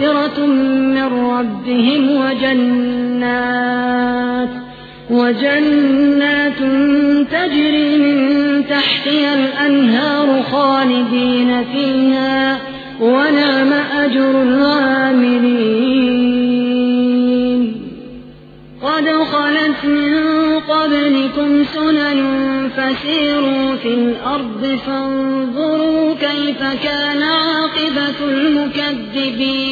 مغفرة من ربهم وجنات وجنات تجري من تحتها الأنهار خالدين فيها ونعم أجر العاملين. قد خلت من قبلكم سنن فسيروا في الأرض فانظروا كيف كان عاقبة المكذبين.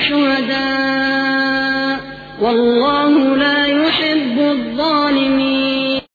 شهداء. والله